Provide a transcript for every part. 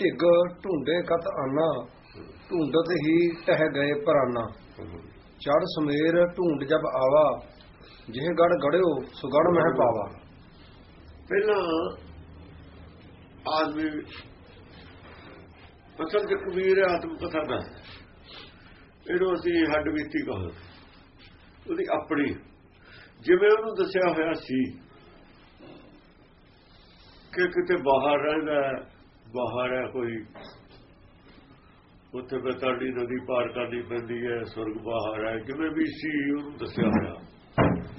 TIG ਢੁੰਡੇ ਕਤ ਆਨਾ। ਢੂੰਡਤ ਹੀ ਟਹਿ ਗਏ ਪਰਾਨਾ। ਚੜ ਸਮੇਰ ਢੁੰਡ ਜਬ ਆਵਾ। ਜਿਹ ਗੜ ਗੜਿਓ, ਸੁਗੜ ਮਹਿ ਪਾਵਾ। ਪਹਿਲਾਂ ਆਦਮੀ ਅਸਲ ਚ ਕਬੀਰ ਆਤਮ ਕਥਾ ਦਾ। ਇਹਨੂੰ ਅਸੀਂ ਹੱਡ ਬੀਤੀ ਕਹਾਂ ਉਹਦੀ ਆਪਣੀ। ਜਿਵੇਂ ਉਹਨੂੰ ਦੱਸਿਆ ਹੋਇਆ ਸੀ ਕਿ ਕਿਤੇ ਬਾਹਰ ਰਹਿੰਦਾ ਬਾਹਰ ਹੈ ਕੋਈ। ਉੱਥੇ ਬਤਾੜੀ ਨਦੀ ਪਾਰ ਕਰਨੀ ਪੈਂਦੀ ਹੈ ਸੁਰਗ ਬਾਹਰ ਹੈ। ਜਿਵੇਂ ਵੀ ਸੀ, ਉਹਨੂੰ ਦੱਸਿਆ ਹੋਇਆ।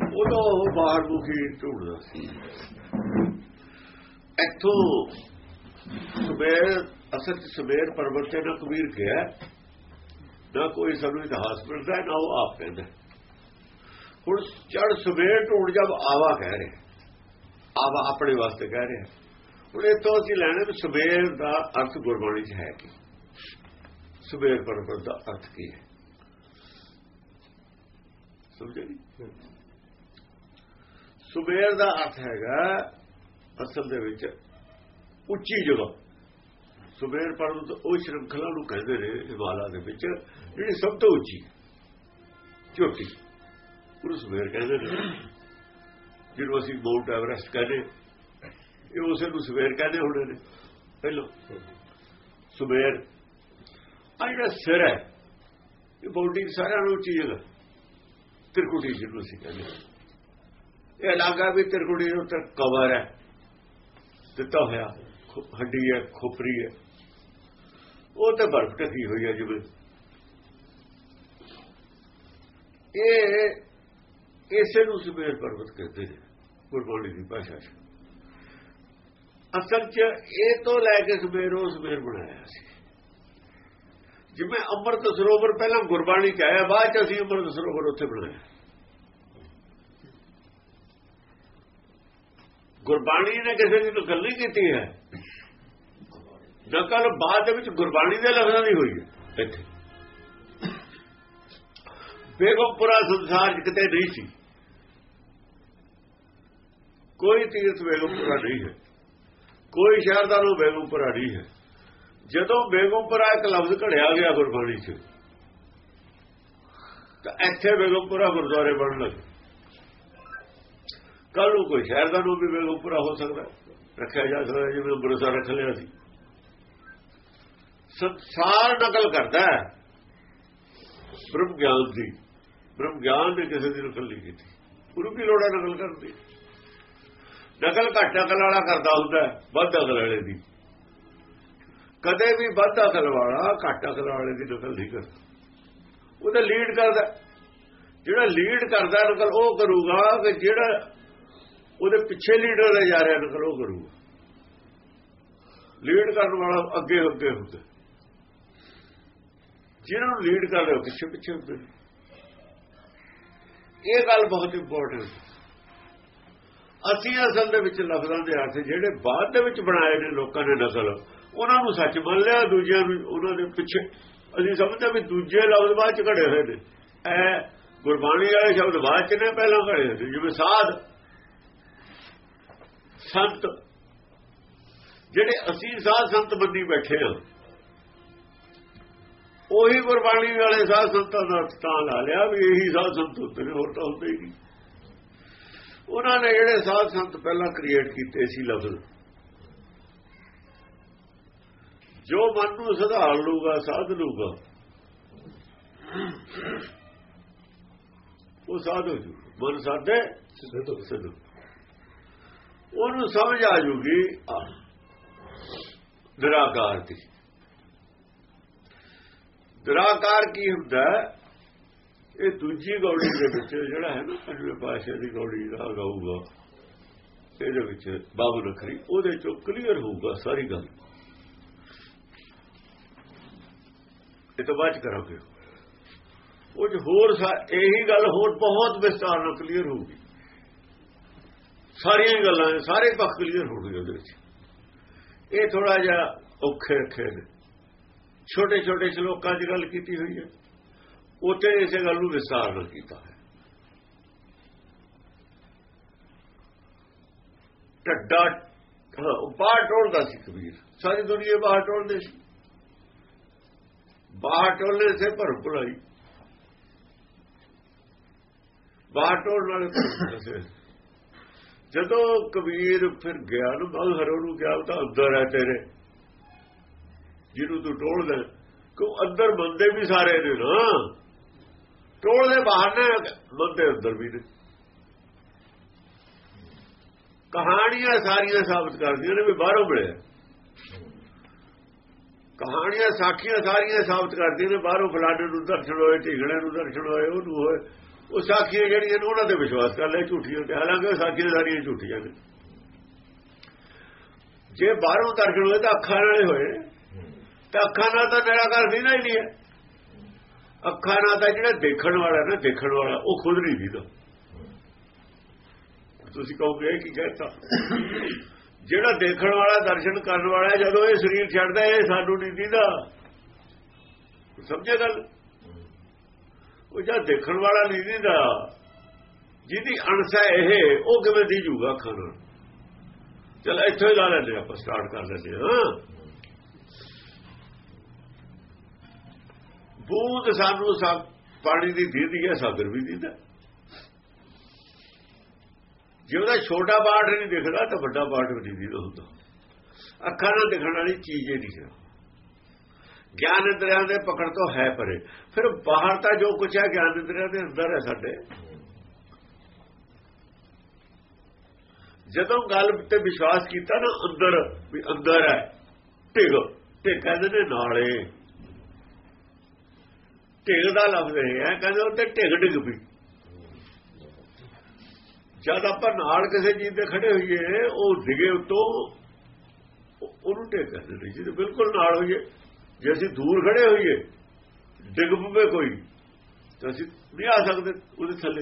ਉਦੋਂ ਉਹ ਬਾਹਰ ਮੁਖੀ ਢੂੰਡਦਾ ਸੀ। ਇੱਥੋਂ ਸਵੇਰ ਅਸਲ ਸਵੇਰ ਪਰਬਤ ਤੇ ਨਾ ਕਬੀਰ ਗਿਆ। ਨਾ ਕੋਈ ਸਾਨੂੰ ਇਤਿਹਾਸ ਮਿਲਦਾ, ਨਾ ਉਹ ਆਪ ਕਹਿੰਦਾ। ਹੁਣ ਚੜ ਸਵੇਰ ਢੂੰਡ ਜਬ ਆਵਾ ਕਹਿ ਰਿਹਾ। ਆਵਾ ਆਪਣੇ ਵਾਸਤੇ ਕਹਿ ਰਿਹਾ। ਹੁਣ ਇਤੋਂ ਅਸੀਂ ਲੈਣੇ ਵੀ ਸਵੇਰ ਦਾ ਅਰਥ ਗੁਰਬਾਣੀ 'ਚ ਹੈ ਕੀ? ਸਵੇਰ ਪਰਬਤ ਦਾ ਅਰਥ ਕੀ ਹੈ? ਸਮਝੇ ਨਹੀਂ ਸਵੇਰ ਦਾ ਅਰਥ ਹੈਗਾ, ਅਸਲ ਦੇ ਵਿੱਚ ਉੱਚੀ ਜਗ੍ਹਾ। ਸਵੇਰ ਪਰਬਤ ਉਹ ਸ਼੍ਰੰਖਲਾ ਨੂੰ ਕਹਿੰਦੇ ਨੇ ਹਿਮਾਲਾ ਦੇ ਵਿੱਚ, ਜਿਹੜੀ ਸਭ ਤੋਂ ਉੱਚੀ ਚੋਟੀ ਉਹ ਸਵੇਰ ਕਹਿੰਦੇ ਨੇ। ਜਿਹਨੂੰ ਅਸੀਂ ਮਾਊਂਟ ਐਵਰੈਸਟ ਕਹਿੰਦੇ। ਇਹ ਉਸੇ ਨੂੰ ਸਵੇਰ ਕਹਿੰਦੇ ਹੁੰਦੇ ਨੇ। ਪਹਿਲੋ, ਸਵੇਰ। ਆ ਜਿਹੜਾ ਸਿਰ ਹੈ, ਇਹ ਬੋਡੀ ਸਾਰਿਆਂ ਨੂੰ ਚੀਜ਼ ਜਗ੍ਹਾ ਤਿਰਕੁਟੀ ਜਿਹਨੂੰ ਅਸੀਂ ਕਹਿੰਦੇ ਇਹ ਇਲਾਕਾ ਵੀ ਤਿਰਕੁਟੀ ਦੇ ਉੱਤੇ ਕਵਰ ਹੈ। ਦਿੱਤਾ ਹੋਇਆ ਹੱਡੀ ਹੈ, ਖੋਪਰੀ ਹੈ। ਉਹ ਤੇ ਬਰਫ਼ ਢਕੀ ਹੋਈ ਹੈ ਜਿਵੇਂ। ਇਹ, ਇਸੇ ਨੂੰ ਸਵੇਰ ਪਰਬਤ ਕਹਿੰਦੇ ਨੇ, ਗੁਰਬਾਣੀ ਦੀ ਭਾਸ਼ਾ 'ਚ। ਅਸਲ 'ਚ ਇਹ ਤੋਂ ਲੈ ਕੇ ਸਵੇਰੋ ਸਵੇਰ ਬਣਾਇਆ ਸੀ। ਜਿਵੇਂ ਅੰਮ੍ਰਿਤ ਸਰੋਵਰ ਪਹਿਲਾਂ ਗੁਰਬਾਣੀ 'ਚ ਆਇਆ, ਬਾਅਦ 'ਚ ਅਸੀਂ ਅੰਮ੍ਰਿਤ ਸਰੋਵਰ ਉੱਥੇ ਬਣਾਇਆ। ਗੁਰਬਾਣੀ ਨੇ ਕਿਸੇ ਦੀ ਨਕਲ ਨਹੀਂ ਕੀਤੀ ਹੈ। ਨਕਲ ਬਾਅਦ ਦੇ ਵਿੱਚ ਗੁਰਬਾਣੀ ਦੇ ਲਫ਼ਜ਼ਾਂ ਦੀ ਹੋਈ ਹੈ, ਇੱਥੇ। ਬੇਗਮਪੁਰਾ ਸੰਸਾਰ 'ਚ ਕਿਤੇ ਨਹੀਂ ਸੀ। ਕੋਈ ਤੀਰਥ ਬੇਗਮਪੁਰਾ ਨਹੀਂ ਹੈ। ਕੋਈ ਸ਼ਹਿਰ ਦਾ ਨੂੰ ਬੇਗਮਪੁਰਾ ਨਹੀਂ ਹੈ। ਜਦੋਂ ਬੇਗਮਪੁਰਾ ਇੱਕ ਲਫ਼ਜ਼ ਘੜਿਆ ਗਿਆ ਗੁਰਬਾਣੀ 'ਚ, ਤਾਂ ਇੱਥੇ ਬੇਗਮਪੁਰਾ ਗੁਰਦੁਆਰੇ ਬਣਨ ਲੱਗੇ। ਕੱਲ ਨੂੰ ਕੋਈ ਸ਼ਹਿਰ ਦਾ ਨਾਮ ਵੀ ਬੇਗਮਪੁਰਾ ਹੋ ਸਕਦਾ ਰੱਖਿਆ ਜਾ ਸਕਦਾ ਜਿਵੇਂ ਅੰਮ੍ਰਿਤਸਰ ਰੱਖ ਲਿਆ ਸੀ। ਸੰਸਾਰ ਨਕਲ ਕਰਦਾ ਹੈ। ਬ੍ਰਹਮ ਗਿਆਨ ਦੀ, ਬ੍ਰਹਮ ਗਿਆਨ ਨੇ ਕਿਸੇ ਦੀ ਨਕਲ ਨਹੀਂ ਕੀਤੀ। ਗੁਰੂ ਕੀ ਲੋੜਾ ਨਕਲ ਕਰਦੀ ਨਕਲ ਘੱਟ ਅਕਲ ਵਾਲਾ ਕਰਦਾ ਹੁੰਦਾ ਵੱਧ ਅਕਲ ਵਾਲੇ ਦੀ। ਕਦੇ ਵੀ ਵੱਧ ਅਕਲ ਵਾਲਾ, ਘੱਟ ਅਕਲ ਵਾਲੇ ਦੀ ਨਕਲ ਨਹੀਂ ਕਰਦਾ। ਉਹਦਾ ਲੀਡ ਕਰਦਾ ਜਿਹੜਾ ਲੀਡ ਕਰਦਾ ਨਕਲ, ਉਹ ਕਰੂਗਾ ਕਿ ਜਿਹੜਾ ਉਹਦੇ ਪਿੱਛੇ ਲੀਡਰ ਲੈ ਜਾ ਰਿਹਾ ਨਕਲ, ਉਹ ਕਰੂਗਾ। ਲੀਡ ਕਰਨ ਵਾਲਾ ਅੱਗੇ ਅੱਗੇ ਹੁੰਦਾ ਜਿਹਨਾਂ ਨੂੰ ਲੀਡ ਕਰ ਰਿਹਾ ਪਿੱਛੇ ਪਿੱਛੇ ਹੁੰਦੇ ਨੇ। ਇਹ ਗੱਲ ਬਹੁਤ ਇੰਪੋਰਟੈਂਟ ਅਸੀਂ ਅਸਲ ਦੇ ਵਿੱਚ ਲਫ਼ਜ਼ਾਂ ਦੇ ਅਰਥ ਜਿਹੜੇ ਬਾਅਦ ਦੇ ਵਿੱਚ ਬਣਾਏ ਨੇ ਲੋਕਾਂ ਨੇ ਨਕਲ ਉਹਨਾਂ ਨੂੰ ਸੱਚ ਮੰਨ ਲਿਆ, ਦੂਜਿਆਂ ਨੂੰ ਉਹਨਾਂ ਦੇ ਪਿੱਛੇ। ਅਸੀਂ ਸਮਝਦੇ ਵੀ ਦੂਜੇ ਲਫ਼ਜ਼ ਬਾਅਦ ਚ ਘੜੇ ਹੋਏ ਨੇ। ਇਹ ਗੁਰਬਾਣੀ ਵਾਲੇ ਸ਼ਬਦ ਬਾਅਦ ਚ ਨੇ, ਪਹਿਲਾਂ ਘੜੇ ਹੋਏ ਸੀ ਜਿਵੇਂ ਸਾਧ, ਸੰਤ, ਜਿਹੜੇ ਅਸੀਂ ਸਾਧ ਸੰਤ ਬੰਦੀ ਬੈਠੇ ਹਾਂ, ਉਹੀ ਗੁਰਬਾਣੀ ਵਾਲੇ ਸਾਧ ਸੰਤਾਂ ਦਾ ਤਾਂ ਲਾ ਲਿਆ ਵੀ ਇਹੀ ਸਾਧ ਸੰਤ ਹੁੰਦੇ ਨੇ, ਹੋਰ ਤਾਂ ਹੁੰਦੇ ਹੀ ਨਹੀਂ। ਉਹਨਾਂ ਨੇ ਜਿਹੜੇ ਸਾਧ ਸੰਤ ਪਹਿਲਾਂ ਕ੍ਰੀਏਟ ਕੀਤੇ ਸੀ ਲਫ਼ਜ਼, ਜੋ ਮਨ ਨੂੰ ਸੁਧਾਰ ਲੂਗਾ ਸਾਧ ਲੂਗਾ ਉਹ ਸਾਧ ਹੋ ਜੂ ਮਨ ਸਾਧੇ, ਸਿੱਧ ਉਹਨੂੰ ਸਮਝ ਆ ਜੂਗੀ ਨਿਰਾਕਾਰ ਦੀ। ਨਿਰਾਕਾਰ ਕੀ ਹੁੰਦਾ ਇਹ ਦੂਜੀ ਗੌੜੀ ਦੇ ਵਿੱਚ ਜਿਹੜਾ ਹੈ ਨਾ ਪੰਜਵੇਂ ਪਾਸ਼ਾ ਦੀ ਗੌੜੀ ਦਾ ਗਾਊਗਾ ਇਹਦੇ ਵਿੱਚ ਬਾਬੂ ਨਖਰੀ ਉਹਦੇ ਚੋਂ ਕਲੀਅਰ ਹੋਊਗਾ ਸਾਰੀ ਗੱਲ। ਇਹ ਤੋਂ ਬਾਅਦ ਚ ਕਰਾਂਗੇ। ਉਹ ਜੋ ਹੋਰ ਇਹੀ ਗੱਲ ਹੋਰ ਬਹੁਤ ਵਿਸਤਾਰ ਨਾਲ ਕਲੀਅਰ ਹੋਊਗੀ। ਸਾਰੀਆਂ ਗੱਲਾਂ, ਸਾਰੇ ਪੱਖ ਕਲੀਅਰ ਹੋਣਗੇ ਉਹਦੇ ਵਿੱਚ। ਇਹ ਥੋੜਾ ਜਿਹਾ ਔਖੇ ਰੱਖੇ ਨੇ। ਛੋਟੇ ਛੋਟੇ ਸ਼ਲੋਕਾਂ 'ਚ ਗੱਲ ਕੀਤੀ ਹੋਈ ਹੈ। ਉੱਥੇ ਇਸੇ ਗੱਲ ਨੂੰ ਵਿਸਤਾਰ ਨਾਲ ਕੀਤਾ ਹੈ। ਢੱਡਾ ਹਾਂ, ਉਹ ਬਾਹਰ ਟੋਲਦਾ ਸੀ ਕਬੀਰ। ਸਾਰੀ ਦੁਨੀਆ ਬਾਹਰ ਟੋਲਦੇ ਸੀ। ਬਾਹਰ ਟੋਲਨੇ ਸੇ ਭਰਮ ਭੁਲਾਈ ਬਾਹਰ ਟੋਲਣ ਵਾਲੇ ਜਦੋਂ ਕਬੀਰ ਫਿਰ ਗਿਆ ਨੂੰ ਬਾਹਰ ਹਰੋ ਨੂੰ ਗਿਆ ਤਾਂ ਅੰਦਰ ਹੈ ਤੇਰੇ। ਜਿਹਨੂੰ ਤੂੰ ਟੋਲਦਾ ਕਿ ਅੰਦਰ ਬੰਦੇ ਵੀ ਸਾਰੇ ਨੇ ਨਾ। ਟੋਲਦੇ ਬਾਹਰ ਨੇ ਬੰਦੇ ਅੰਦਰ ਵੀ ਨੇ। ਕਹਾਣੀਆਂ ਸਾਰੀਆਂ ਸਾਬਤ ਕਰਦੀਆਂ ਨੇ ਵੀ ਬਾਹਰੋਂ ਮਿਲਿਆ। ਕਹਾਣੀਆਂ ਸਾਖੀਆਂ ਸਾਰੀਆਂ ਸਾਬਤ ਕਰਦੀਆਂ ਨੇ ਬਾਹਰੋਂ ਫਲਾਣੇ ਨੂੰ ਦਰਸ਼ਨ ਹੋਏ ਢੀਗੜੇ ਨੂੰ ਦਰਸ਼ਨ ਹੋਏ ਉਹਨੂੰ ਹੋਏ। ਉਹ ਸਾਖੀਆਂ ਜਿਹੜੀਆਂ ਨੇ ਉਹਨਾਂ ਤੇ ਵਿਸ਼ਵਾਸ ਕਰ ਲੈ ਝੂਠੀਆਂ ਤੇ। ਹਾਲਾਂਕਿ ਉਹ ਸਾਖੀਆਂ ਸਾਰੀਆਂ ਝੂਠੀਆਂ ਨੇ। ਜੇ ਬਾਹਰੋਂ ਦਰਸ਼ਨ ਹੋਏ ਤਾਂ ਅੱਖਾਂ ਨਾਲ ਹੋਏ। ਤਾਂ ਅੱਖਾਂ ਨਾਲ ਤਾਂ ਨਿਰਾਕਾਰ ਸੀ ਨਾ ਹੀ ਨਹੀਂ ਹੈ ਅੱਖਾਂ ਨਾਲ ਤਾਂ ਜਿਹੜਾ ਦੇਖਣ ਵਾਲਾ ਨਾ, ਦੇਖਣ ਵਾਲਾ, ਉਹ ਖੁਦ ਨਹੀਂ ਦੀਦਾ। ਤੁਸੀਂ ਕਹੋਗੇ, ਇਹ ਕੀ ਕਹਿਤਾ? ਜਿਹੜਾ ਦੇਖਣ ਵਾਲਾ ਦਰਸ਼ਨ ਕਰਨ ਵਾਲਾ ਜਦੋਂ ਇਹ ਸਰੀਰ ਛੱਡਦਾ, ਇਹ ਸਾਨੂੰ ਨਹੀਂ ਦੀਦਾ। ਸਮਝੇ ਗੱਲ? ਉਹ ਜਦ ਦੇਖਣ ਵਾਲਾ ਨਹੀਂ ਦੀਦਾ। ਜਿਹਦੀ ਅਣਸਾ ਇਹ, ਉਹ ਕਿਵੇਂ ਦੀ ਜੂਗਾ ਅੱਖਾਂ ਨਾਲ? ਚਲ, ਇੱਥੋਂ ਹੀ ਲਾ ਲੈਂਦੇ ਆਪਾਂ ਸਟਾਰਟ ਕਰ ਲੈਂਦੇ ਹਾਂ। ਬੂਦ ਸਾਨੂੰ ਸਭ ਪਾਣੀ ਦੀ ਦੀਦੀ ਹੈ ਸਾਗਰ ਵੀ ਦੀਦਾ ਜੇ ਉਹਦਾ ਛੋਟਾ ਬਾਟ ਨਹੀਂ ਦਿਖਦਾ ਤਾਂ ਵੱਡਾ ਬਾਟ ਵੀ ਨਹੀਂ ਦਿਖਦਾ ਹੁੰਦਾ। ਅੱਖਾਂ ਨਾਲ ਦਿਖਣ ਵਾਲੀ ਚੀਜ਼ ਹੀ ਨਹੀਂ ਹੈ ਗਿਆਨ ਇੰਦਰੀਆਂ ਦੇ ਪਕੜ ਤੋਂ ਹੈ ਪਰੇ। ਫਿਰ ਬਾਹਰ ਤਾਂ ਜੋ ਕੁਝ ਹੈ, ਗਿਆਨ ਇੰਦਰੀਆਂ ਦੇ ਅੰਦਰ ਹੈ ਸਾਡੇ। ਜਦੋਂ ਗੱਲ ਤੇ ਵਿਸ਼ਵਾਸ ਕੀਤਾ ਨਾ, ਅੰਦਰ ਵੀ ਅੰਦਰ ਹੈ। ਢਿਗ ਤੇ ਕਹਿੰਦੇ ਨੇ ਨਾਲੇ। ਢਿਗ ਦਾ ਲਫ਼ਜ਼ ਹੈ, ਕਹਿੰਦੇ ਉੱਤੇ ਢਿੱਗ ਡਿੱਗ ਪਈ। ਜਦ ਆਪਾਂ ਨਾਲ ਕਿਸੇ ਚੀਜ਼ ਦੇ ਖੜੇ ਹੋਈਏ, ਉਹ ਡਿਗੇ ਉਤੋਂ ਉਹਨੂੰ ਢਿੱਗ ਕਹਿੰਦੇ ਨੇ, ਜਿਹਦੇ ਬਿਲਕੁਲ ਨਾਲ ਹੋਈਏ। ਜੇ ਅਸੀਂ ਦੂਰ ਖੜੇ ਹੋਈਏ, ਡਿੱਗ ਪਵੇ ਕੋਈ, ਤਾਂ ਅਸੀਂ ਨਹੀਂ ਆ ਸਕਦੇ ਉਹਦੇ ਥੱਲੇ।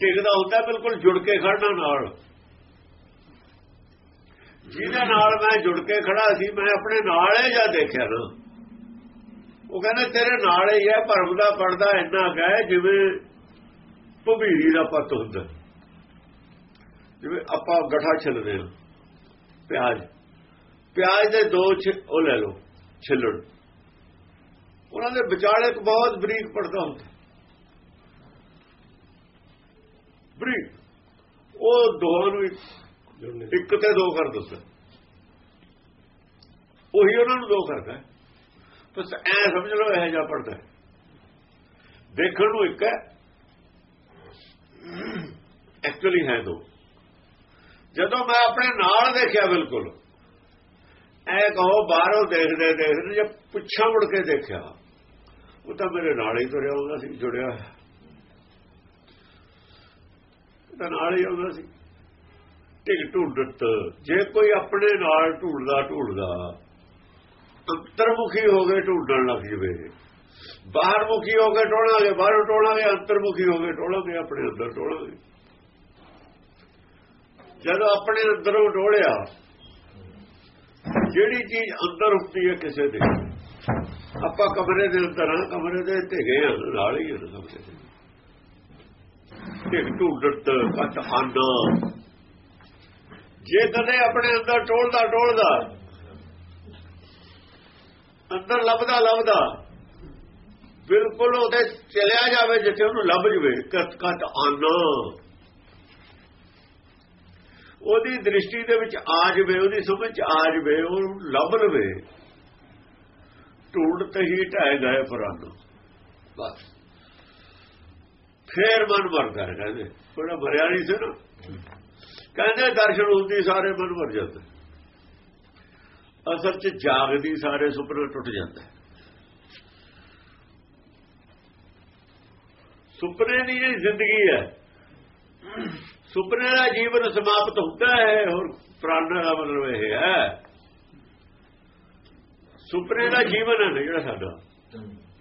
ਢਿੱਗਦਾ ਹੁੰਦਾ ਬਿਲਕੁਲ ਜੁੜ ਕੇ ਖੜਨਾ ਨਾਲ। ਜਿਹਦੇ ਨਾਲ ਮੈਂ ਜੁੜ ਕੇ ਖੜਾ ਸੀ, ਮੈਂ ਆਪਣੇ ਨਾਲ ਹੀ ਜਾ ਦੇਖਿਆ ਨਾ? ਉਹ ਕਹਿੰਦੇ, ਤੇਰੇ ਨਾਲ ਹੀ ਹੈ, ਭਰਮ ਦਾ ਪਰਦਾ ਇੰਨਾ ਹੈ, ਜਿਵੇਂ ਭਵੀਰੀ ਦਾ ਪੱਤ ਹੁੰਦਾ ਜਿਵੇਂ ਆਪਾਂ ਗਠਾ ਛਿੱਲਦੇ ਹਾਂ, ਪਿਆਜ਼। ਪਿਆਜ਼ ਦੇ ਦੋ ਉਹ ਲੈ ਲਓ ਛਿੱਲੜ ਉਹਨਾਂ ਦੇ ਵਿਚਾਲੇ ਇੱਕ ਬਹੁਤ ਬਰੀਕ ਪਰਦਾ ਹੁੰਦਾ ਬਰੀਕ। ਉਹ ਦੋਹਾਂ ਨੂੰ ਇੱਕ ਤੇ ਦੋ ਕਰ ਦਿੱਤਾ ਉਹੀ ਉਹਨਾਂ ਨੂੰ ਦੋ ਕਰਦਾ ਬਸ ਐ ਸਮਝ ਲਓ, ਇਹ ਜਿਹਾ ਪੜਦਾ ਦੇਖਣ ਨੂੰ ਇੱਕ ਹੈ। ਐਕਚੁਅਲੀ ਹੈ ਦੋ। ਜਦੋਂ ਮੈਂ ਆਪਣੇ ਨਾਲ ਦੇਖਿਆ ਬਿਲਕੁਲ, ਐ ਕਹੋ, ਬਾਹਰੋਂ ਦੇਖਦੇ ਦੇਖਦੇ, ਜੇ ਪੁੱਛਾਂ ਮੁੜ ਕੇ ਦੇਖਿਆ, ਉਹ ਤਾਂ ਮੇਰੇ ਨਾਲ ਹੀ ਤੁਰਿਆ ਹੁੰਦਾ ਸੀ, ਜੁੜਿਆ ਤਾਂ ਨਾਲ ਹੀ ਆਉਂਦਾ ਸੀ। ਟਿਕ ਢੂੰਡਤ, ਜੇ ਕੋਈ ਆਪਣੇ ਨਾਲ ਢੂੰਡਦਾ ਢੂੰਡਦਾ ਅੰਤਰਮੁਖੀ ਹੋ ਗਏ ਢੂੰਡਣ ਲੱਗ ਜਵੇ ਬਾਹਰ ਮੁਖੀ ਹੋ ਕੇ ਟੋਲਾਂਗੇ, ਬਾਹਰੋਂ ਟੋਲਾਂਗੇ, ਅੰਤਰਮੁਖੀ ਹੋ ਕੇ ਟੋਲਾਂਗੇ, ਆਪਣੇ ਅੰਦਰ ਟੋਲਾਂਗੇ। ਜਦੋਂ ਆਪਣੇ ਅੰਦਰੋਂ ਟੋਲਿਆ, ਜਿਹੜੀ ਚੀਜ਼ ਅੰਦਰ ਹੁੰਦੀ ਹੈ ਕਿਸੇ ਦੇ। ਆਪਾਂ ਕਮਰੇ ਦੇ ਅੰਦਰ ਹਾਂ, ਕਮਰੇ ਦੇ ਢੇਗੇ ਆ ਨਾਲ ਹੀ ਆ ਕਮਰੇ ਦੇ। ਢਿੱਗ ਢੂਡਤ ਕੱਟ ਹੰਡ ਜੇ ਕਦੇ ਆਪਣੇ ਅੰਦਰ ਟੋਲਦਾ ਟੋਲਦਾ ਅੰਦਰ ਲੱਭਦਾ ਲੱਭਦਾ। ਬਿਲਕੁਲ ਉਹਦੇ ਚਲਿਆ ਜਾਵੇ, ਜਿੱਥੇ ਉਹਨੂੰ ਲੱਭ ਜਵੇ। ਕੱਟ ਕੱਟ ਆਨਾ। ਉਹਦੀ ਦ੍ਰਿਸ਼ਟੀ ਦੇ ਵਿੱਚ ਆ ਜਵੇ, ਉਹਦੀ ਸਮਝ ਚ ਆ ਜਵੇ ਉਹ ਲੱਭ ਲਵੇ। ਢੂੰਡ ਤੇ ਹੀ ਢਾਏ ਗਏ ਪੁਰਾਣ। ਬਸ। ਫੇਰ ਮਨ ਮਰਦਾ ਕਹਿੰਦੇ ਥੋੜਾ ਮਰਿਆ ਨਹੀਂ ਸੀ ਨਾ। ਕਹਿੰਦੇ ਦਰਸ਼ਨ ਹੁੰਦੀ ਸਾਰੇ ਮਨ ਮਰ ਜਾਂਦਾ। ਅਸਲ ਚ ਜਾਗਦੀ ਸਾਰੇ ਸੁਪਨੇ ਟੁੱਟ ਜਾਂਦਾ ਸੁਪਨੇ ਦੀ ਜਿਹੜੀ ਜ਼ਿੰਦਗੀ ਹੈ, ਸੁਪਨੇ ਦਾ ਜੀਵਨ ਸਮਾਪਤ ਹੁੰਦਾ ਹੈ, ਹੋਰ ਪ੍ਰਾਣ ਦਾ ਮਤਲਬ ਇਹ ਹੈ। ਸੁਪਨੇ ਦਾ ਜੀਵਨ ਹੈ ਜਿਹੜਾ ਸਾਡਾ,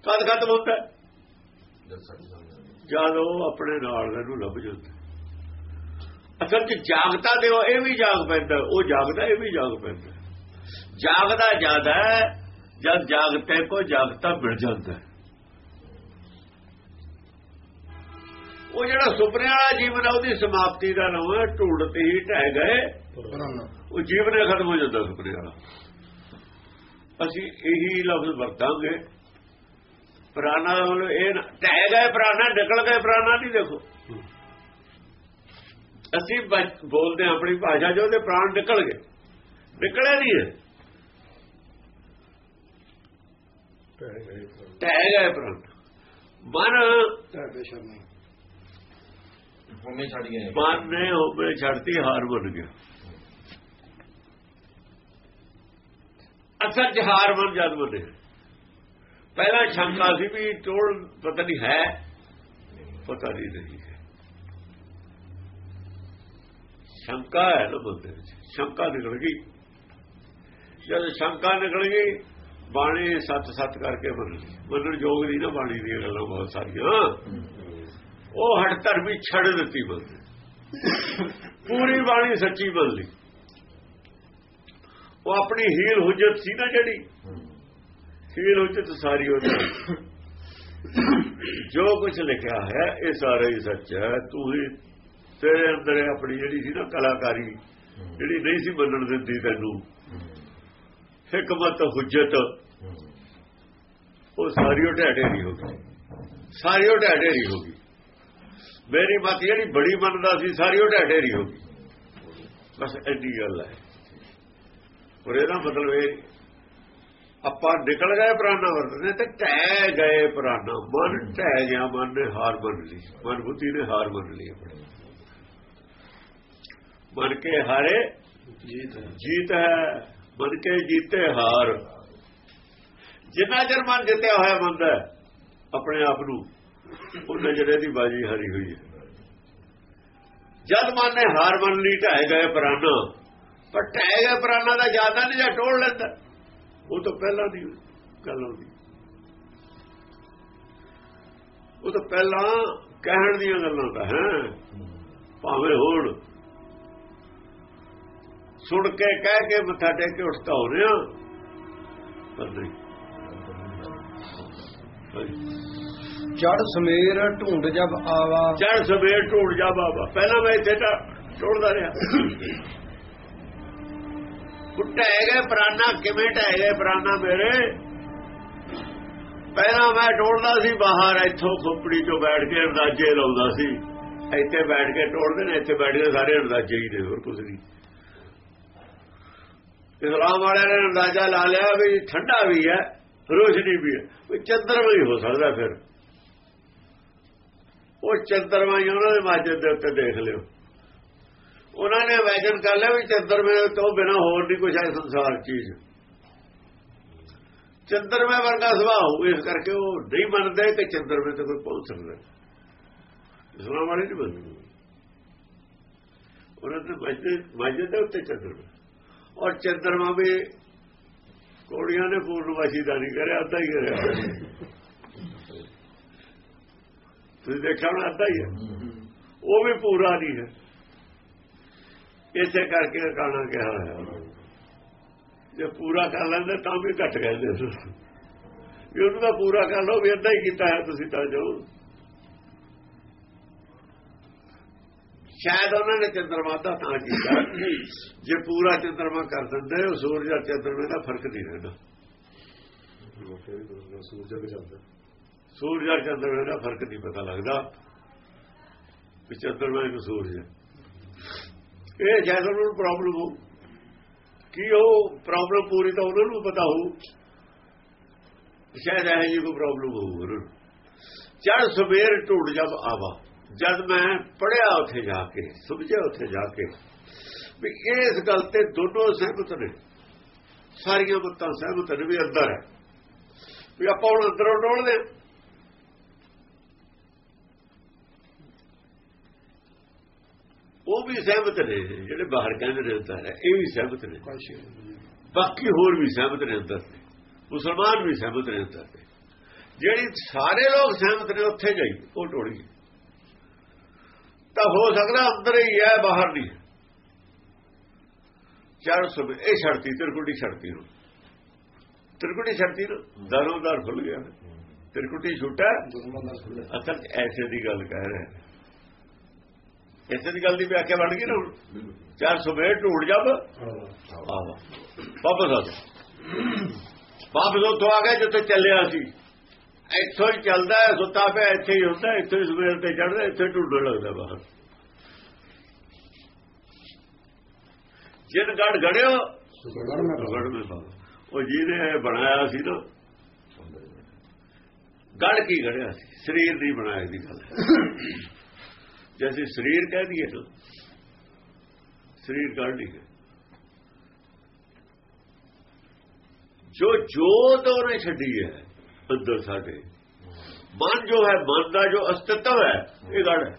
ਕਦ ਖਤਮ ਹੁੰਦਾ ਜਦ ਉਹ ਆਪਣੇ ਨਾਲ ਇਹਨੂੰ ਲੱਭ ਜਾਂਦਾ ਅਸਲ ਚ ਜਾਗਤਾ ਦੇ ਇਹ ਵੀ ਜਾਗ ਪੈਂਦਾ, ਉਹ ਜਾਗਦਾ, ਇਹ ਵੀ ਜਾਗ ਪੈਂਦਾ। ਜਾਗਦਾ ਜ਼ਿਆਦਾ ਜਦ ਜਾਗਤੇ ਕੋ ਜਾਗਤਾ ਮਿਲ ਜਾਂਦਾ ਉਹ ਜਿਹੜਾ ਸੁਪਨੇ ਵਾਲਾ ਜੀਵਨ ਆ ਉਹਦੀ ਸਮਾਪਤੀ ਦਾ ਨਾਮ ਹੈ ਢੂੰਡਤੇ ਹੀ ਢਹਿ ਗਏ। ਉਹ ਜੀਵਨ ਖਤਮ ਹੋ ਜਾਂਦਾ ਸੁਪਨੇ ਵਾਲਾ। ਅਸੀਂ ਇਹੀ ਲਫ਼ਜ਼ ਵਰਤਾਂਗੇ। ਪ੍ਰਾਣਾ ਦਾ ਮਤਲਬ ਇਹ ਨਾ- ਢਹਿ ਗਏ ਪ੍ਰਾਣਾ, ਨਿਕਲ ਗਏ ਪ੍ਰਾਣਾ ਨਹੀਂ ਦੇਖੋ। ਅਸੀਂ ਬੋਲਦੇ ਹਾਂ ਆਪਣੀ ਭਾਸ਼ਾ 'ਚ, ਉਹਦੇ ਪ੍ਰਾਣ ਨਿਕਲ ਗਏ। ਨਿਕਲੇ ਨਹੀਂ ਹੈ ਢਹਿ ਗਏ ਪ੍ਰਾਣ ਮਨ ਤੁਹਾਡੇ ਸ਼ਰਮਾ ਹਮੇ ਛੱਡ ਗਏ ਮਨ ਨੇ ਹੋਵੇ ਛੱਡਤੀ ਹਾਰ ਬਣ ਗਿਆ। ਅਸਲ ਹਾਰ ਬਣ ਜਦ ਬਣੇ। ਪਹਿਲਾਂ ਸ਼ੰਕਾ ਸੀ ਵੀ ਟੋਲ ਪਤਾ ਨਹੀਂ ਹੈ ਪਤਾ ਨਹੀਂ ਰਹੀ ਹੈ। ਸ਼ੰਕਾ ਹੈ ਨਾ ਬੰਦੇ ਵਿੱਚ। ਸ਼ੰਕਾ ਨਿਕਲ ਗਈ। ਜਦ ਸ਼ੰਕਾ ਨਿਕਲ ਗਈ ਬਾਣੀ ਸੱਤ ਸੱਤ ਕਰਕੇ ਬਣ ਗਈ ਮੰਨਣ ਯੋਗ ਦੀ ਨਾ ਬਾਣੀ ਦੀਆਂ ਗੱਲਾਂ ਬਹੁਤ ਸਾਰੀਆਂ। ਉਹ ਹਟ ਧਰਮੀ ਛੱਡ ਦਿੱਤੀ ਬੰਦੇ। ਪੂਰੀ ਬਾਣੀ ਸੱਚੀ ਬਦਲੀ ਉਹ ਆਪਣੀ ਹੀਲ ਹੁਜਤ ਸੀ ਨਾ ਜਿਹੜੀ। ਹੀਲ ਹੁਜਤ ਸਾਰੀ ਉਹਦੀ। ਜੋ ਕੁਝ ਲਿਖਿਆ ਹੈ ਇਹ ਸਾਰਾ ਹੀ ਸੱਚ ਹੈ। ਤੂੰ ਹੀ ਤੇਰੇ ਅੰਦਰ ਆਪਣੀ ਜਿਹੜੀ ਸੀ ਨਾ ਕਲਾਕਾਰੀ ਜਿਹੜੀ ਨਹੀਂ ਸੀ ਮੰਨਣ ਦਿੰਦੀ ਤੈਨੂੰ। ਹਕਮਤ ਹੁਜਤ। ਉਹ ਸਾਰੀ ਉਹ ਢੇਰੀ ਹੋ ਗਈ। ਸਾਰੀ ਉਹ ਢੇਰੀ ਹੋ ਗਈ। ਮੇਰੀ ਮਤ ਜਿਹੜੀ ਬੜੀ ਮੰਨਦਾ ਸੀ ਸਾਰੀ ਉਹ ਢੇਰੀ ਹੋ ਗਈ। ਬਸ ਐਡੀ ਗੱਲ ਹੈ। ਪਰ ਇਹਦਾ ਮਤਲਬ ਇਹ ਆਪਾਂ ਨਿਕਲ ਗਏ ਪ੍ਰਾਣਾ ਵਰਤਨੇ ਤੇ ਟਹਿ ਗਏ ਪ੍ਰਾਣਾ। ਮਨ ਟਹਿ ਗਿਆ ਮਨ ਨੇ ਹਾਰ ਮੰਨ ਲਈ। ਮਨ ਬੁੱਧੀ ਨੇ ਹਾਰ ਮੰਨ ਲਈ ਆਪਣੀ। ਮਨ ਕੇ ਹਾਰੇ ਜੀਤ ਹੈ। ਮਨ ਕੇ ਜੀਤੇ ਹਾਰ। ਜਿੰਨਾ ਚਿਰ ਮਨ ਜਿੱਤਿਆ ਹੋਇਆ ਬੰਦਾ ਆਪਣੇ ਆਪ ਨੂੰ ਉਹ ਨਜ਼ਰੇ ਦੀ ਬਾਜੀ ਹਾਰੀ ਹੋਈ ਹੈ। ਜਦ ਮਨ ਨੇ ਹਾਰ ਮੰਨ ਲਈ ਢਾਏ ਗਏ ਪ੍ਰਾਣਾ। ਪਰ ਢਾਏ ਗਏ ਪ੍ਰਾਣਾ ਦਾ ਜ਼ਿਆਦਾ ਨਹੀਂ ਜਾਂ ਟੋੜ ਲੈਂਦਾ। ਉਹ ਤਾਂ ਪਹਿਲਾਂ ਦੀ ਗੱਲ ਹੁੰਦੀ ਉਹ ਤਾਂ ਪਹਿਲਾਂ ਕਹਿਣ ਦੀਆਂ ਗੱਲਾਂ ਤਾਂ ਹੈ। ਭਾਵੇਂ ਹੋਣ ਸੁਣ ਕੇ ਕਹਿ ਕੇ ਮੱਥਾ ਟੇਕ ਕੇ ਉੱਠਦਾ ਹੋ ਰਿਹਾ ਪਰ ਨਹੀਂ। ਚੜ ਸਮੇਰ ਢੂੰਡ ਜਬ ਆਵਾ। ਚੜ ਸਵੇਰ ਟੁੱਟ ਜਾ ਬਾਬਾ ਪਹਿਲਾਂ ਮੈਂ ਇੱਥੇ ਤਾਂ ਟੁੱਟਦਾ ਰਿਹਾ। ਕੁੱਟੇ ਗਏ ਪ੍ਰਾਨਾ ਕਿਵੇਂ ਢਹਿ ਗਏ ਪ੍ਰਾਨਾ ਮੇਰੇ? ਪਹਿਲਾਂ ਮੈਂ ਟੋੜਦਾ ਸੀ, ਬਾਹਰ ਇੱਥੋਂ ਖੋਪੜੀ ਚੋਂ ਬੈਠ ਕੇ ਅੰਦਾਜ਼ੇ ਲਾਉਂਦਾ ਸੀ। ਇੱਥੇ ਬੈਠ ਕੇ ਟੋੜਦੇ ਨੇ, ਇੱਥੇ ਬੈਠ ਕੇ ਸਾਰੇ ਅੰਦਾਜ਼ੇ ਹੀ ਨੇ, ਹੋਰ ਕੁਝ ਨਹੀਂ। ਇਸਲਾਮ ਵਾਲਿਆਂ ਨੇ ਅੰਦਾਜ਼ਾ ਲਾ ਲਿਆ ਵੀ ਠੰਡਾ ਵੀ ਹੈ। ਰੋਸ਼ਨੀ ਵੀ ਹੈ ਵੀ ਚੰਦਰਮਾ ਹੀ ਹੋ ਸਕਦਾ ਫਿਰ। ਉਹ ਚੰਦਰਮਾ ਹੀ ਉਹਨਾਂ ਦੇ ਮਾਜਦ ਦੇ ਉੱਤੇ ਦੇਖ ਲਿਓ। ਉਹਨਾਂ ਨੇ ਵੈਜਨ ਕਰ ਲਿਆ ਵੀ ਚੰਦਰਮੇ ਤੋਂ ਬਿਨਾ ਹੋਰ ਨਹੀਂ ਕੁਝ ਹੈ ਸੰਸਾਰ ਚੀਜ਼। ਚੰਦਰਮੇ ਵਰਗਾ ਸੁਭਾਅ ਹੋਊ, ਇਸ ਕਰਕੇ ਉਹ ਨਹੀਂ ਮੰਨਦੇ ਕਿ ਚੰਦਰਮੇ ਤੇ ਕੋਈ ਪਹੁੰਚ ਸਕਦਾ। ਇਸਲਾਮ ਵਾਲੇ ਨਹੀਂ ਮੰਨਦੇ। ਉਹਨਾਂ ਤੇ ਮਾਜਦ ਮਾਜਦ ਦੇ ਉੱਤੇ ਚੰਦਰਮਾ ਔਰ ਚੰਦਰਮਾ ਵੀ ਕੋੜੀਆਂ ਨੇ ਪੂਰਨਵਾਸੀ ਦਾ ਨਹੀਂ ਕਰਿਆ, ਅੱਧਾ ਹੀ ਕਰਿਆ। ਤੁਸੀਂ ਦੇਖਿਆ ਹੁਣ, ਅੱਧਾ ਹੀ ਹੈ। ਉਹ ਵੀ ਪੂਰਾ ਨਹੀਂ ਹੈ। ਇਸੇ ਕਰਕੇ ਕਾਣਾ ਕਿਹਾ ਹੋਇਆ ਜੇ ਪੂਰਾ ਕਰ ਲੈਂਦੇ, ਤਾਂ ਵੀ ਘਟ ਕਹਿੰਦੇ। ਸੀ ਵੀ ਉਹਨੂੰ ਤਾਂ ਪੂਰਾ ਕਰ ਲਓ, ਵੀ ਅੱਧਾ ਹੀ ਕੀਤਾ ਹੈ, ਤੁਸੀਂ ਤਾਂ ਜੋ ਸ਼ਾਇਦ ਉਹਨਾਂ ਨੇ ਚੰਦਰਮਾ ਦਾ ਤਾਂ ਕੀਤਾ। ਜੇ ਪੂਰਾ ਚੰਦਰਮਾ ਕਰ ਦਿੰਦੇ ਉਹ ਸੂਰਜ ਔਰ ਚੰਦਰਮੇ ਦਾ ਫ਼ਰਕ ਨਹੀਂ ਰਹਿੰਦਾ। ਸੂਰਜ ਔਰ ਚੰਦਰਮੇ ਦਾ ਫ਼ਰਕ ਨਹੀਂ ਪਤਾ ਲੱਗਦਾ ਵੀ ਚੰਦਰਮਾ ਨੂੰ ਸੂਰਜ ਹੈ। ਇਹ ਉਹਨਾਂ ਨੂੰ ਪ੍ਰੋਬਲਮ ਹੋ ਕੀ ਉਹ ਪ੍ਰੋਬਲਮ ਪੂਰੀ ਤਾਂ ਉਹਨਾਂ ਨੂੰ ਪਤਾ ਹੋਊ। ਸ਼ਾਇਦ ਇਹ ਜੀ ਕੋਈ ਪ੍ਰੋਬਲਮ ਨੂੰ। ਚੜ ਸਵੇਰ ਟੁੱਟ ਜਬ ਆਵਾ। ਜਦ ਮੈਂ ਪੜਿਆ ਉੱਥੇ ਜਾ ਕੇ ਸਮਝਿਆ ਉੱਥੇ ਜਾ ਕੇ ਵੀ ਇਸ ਗੱਲ ਤੇ ਦੋਨੋਂ ਸਹਿਮਤ ਨੇ। ਸਾਰੀਆਂ ਮਤਾਂ ਸਹਿਮਤ ਨੇ ਵੀ ਅੰਦਰ ਹੈ। ਵੀ ਆਪਾਂ ਹੁਣ ਅੰਦਰੋਂ ਡੋਲਦੇ। ਉਹ ਵੀ ਸਹਿਮਤ ਨੇ ਜਿਹੜੇ ਬਾਹਰ ਕਹਿੰਦੇ ਨੇ ਅੰਦਰ ਹੈ ਇਹ ਵੀ ਸਹਿਮਤ ਨੇ। ਬਾਕੀ ਹੋਰ ਵੀ ਸਹਿਮਤ ਨੇ ਅੰਦਰ ਤੇ ਮੁਸਲਮਾਨ ਵੀ ਸਹਿਮਤ ਨੇ ਅੰਦਰ ਤੇ ਜਿਹੜੀ ਸਾਰੇ ਲੋਕ ਸਹਿਮਤ ਨੇ ਉੱਥੇ ਗਈ ਉਹ ਟੋੜੀ ਤਾਂ ਹੋ ਸਕਦਾ ਅੰਦਰ ਹੀ ਹੈ ਬਾਹਰ ਨਹੀਂ। ਚਾਰ ਸਭ ਇਹ ਛੜਤੀ ਤਿਰਕੁਟੀ ਛੜਤੀ ਨੂੰ। ਤਿਰਕੁਟੀ ਛੜਤੀ ਨੂੰ ਦਾਰੋਂ ਦਾਰ ਖੁੱਲ ਗਿਆ। ਤਿਰਕੁਟੀ ਛੁੱਟਾ। ਅਸਲ ਐਸੇ ਦੀ ਗੱਲ ਕਹਿ ਰਿਹਾ। ਇਸੇ ਦੀ ਗੱਲ ਦੀ ਵਿਆਖਿਆ ਬਣ ਗਈ ਨਾ ਹੁਣ। ਚਾਰ ਸਵੇਰ ਢੂੜ ਜਬ। ਆਵਾ ਵਾਪਸ ਆ ਜਾ। ਵਾਪਸ ਉੱਥੋਂ ਆ ਗਿਆ ਜਿੱਥੇ ਚੱਲਿਆ ਸੀ। ਇੱਥੋਂ ਹੀ ਚੱਲਦਾ ਹੈ ਸੁੱਤਾ ਪਿਆ ਇੱਥੇ ਹੀ ਹੁੰਦਾ ਇੱਥੇ ਹੀ ਸਵੇਰ ਤੇ ਚੜਦਾ ਇੱਥੇ ਢੂਡਣ ਲੱਗਦਾ ਬਾਹਰ। ਜਿਨ ਗੜ ਗੜਿਓ ਸੁਗੜ ਮੈਂ ਗੜ ਮੇ ਉਹ ਜਿਹਨੇ ਬਣਾਇਆ ਸੀ ਨਾ ਗੜ ਕੀ ਗੜਿਆ ਸੀ? ਸਰੀਰ ਦੀ ਬਣਾਇਆ ਦੀ ਗੱਲ। ਜੈਸੇ ਸਰੀਰ ਕਹਿ ਦਈਏ ਨਾ ਸਰੀਰ ਗੜ ਨਹੀਂ ਹੈ। ਜੋ ਜੋਤ ਉਹਨੇ ਛੱਡੀ ਹੈ ਅੰਦਰ ਸਾਡੇ। ਮਨ ਜੋ ਹੈ, ਮਨ ਦਾ ਜੋ ਅਸਤਿਤਵ ਹੈ, ਇਹ ਗੜ ਹੈ।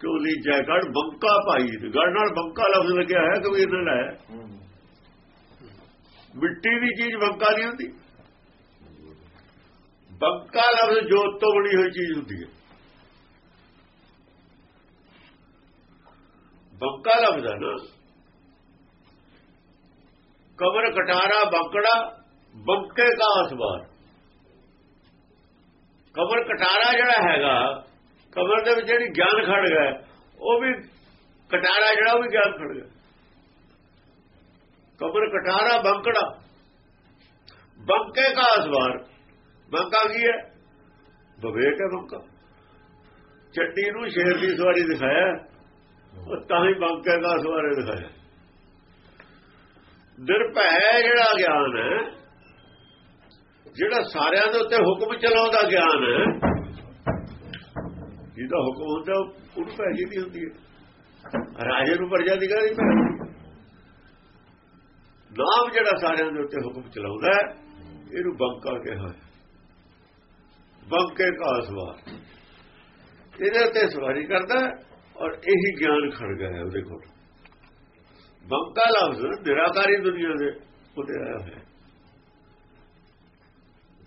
ਕਿਉਂ ਲਈ ਜੈ ਬੰਕਾ ਭਾਈ। ਗੜ ਨਾਲ ਬੰਕਾ ਲਫ਼ਜ਼ ਲੱਗਿਆ ਹੈ ਕਬੀਰ ਨੇ ਲਾਇਆ ਮਿੱਟੀ ਦੀ ਚੀਜ਼ ਬੰਕਾ ਨਹੀਂ ਹੁੰਦੀ। ਬੰਕਾ ਲਫ਼ਜ਼ ਜੋਤ ਤੋਂ ਬਣੀ ਹੋਈ ਚੀਜ਼ ਹੁੰਦੀ ਹੈ। ਬੰਕਾ ਲਫ਼ਜ਼ ਹੈ ਨਾ। ਕਬਰ ਕਟਾਰਾ, ਬੰਕੜਾ ਬੰਕੇ ਦਾ ਅਸਬਾਰ ਕਬਰ ਕਟਾਰਾ ਜਿਹੜਾ ਹੈਗਾ, ਕਬਰ ਦੇ ਵਿੱਚ ਜਿਹੜੀ ਗਿਆਨ ਖੜ ਗਿਆ, ਉਹ ਵੀ ਕਟਾਰਾ ਜਿਹੜਾ, ਉਹ ਵੀ ਗਿਆਨ ਖੜ ਗਿਆ। ਕਬਰ ਕਟਾਰਾ, ਬੰਕੜਾ। ਬੰਕੇ ਦਾ ਅਸਵਾਰ ਬੰਕਾ ਕੀ ਹੈ? ਬਵੇਕ ਹੈ ਬੰਕਾ ਚੱਟੀ ਨੂੰ ਸ਼ੇਰ ਦੀ ਸਵਾਰੀ ਦਿਖਾਇਆ, ਉਹ ਤਾਂ ਹੀ ਬੰਕੇ ਦਾ ਅਸਵਾਰ ਦਿਖਾਇਆ। ਨਿਰਭੈ ਜਿਹੜਾ ਗਿਆਨ ਹੈ ਜਿਹੜਾ ਸਾਰਿਆਂ ਦੇ ਉੱਤੇ ਹੁਕਮ ਚਲਾਉਂਦਾ ਗਿਆਨ ਹੈ ਜਿਹਦਾ ਹੁਕਮ ਹੁੰਦਾ ਉਹ ਉਹਨੂੰ ਭੈ ਦੀ ਹੁੰਦੀ ਹੈ। ਰਾਜੇ ਨੂੰ ਪਰਜਾ ਦੀ ਗਾਦੀ ਪੈ ਨਾਮ ਜਿਹੜਾ ਸਾਰਿਆਂ ਦੇ ਉੱਤੇ ਹੁਕਮ ਚਲਾਉਂਦਾ ਹੈ, ਇਹਨੂੰ ਬੰਕਾ ਕਿਹਾ ਹੈ। ਬੰਕੇ ਕਾ ਸਵਾਰ। ਇਹਦੇ ਉੱਤੇ ਸਵਾਰੀ ਕਰਦਾ ਔਰ ਇਹੀ ਗਿਆਨ ਖੜ ਗਿਆ ਹੈ ਉਹਦੇ ਕੋਲ। ਬੰਕਾ ਲਫ਼ਜ਼ ਨਿਰਾਕਾਰੀ ਦੁਨੀਆ ਦੇ ਉੱਤੇ ਆਇਆ ਹੋਇਆ ਹੈ।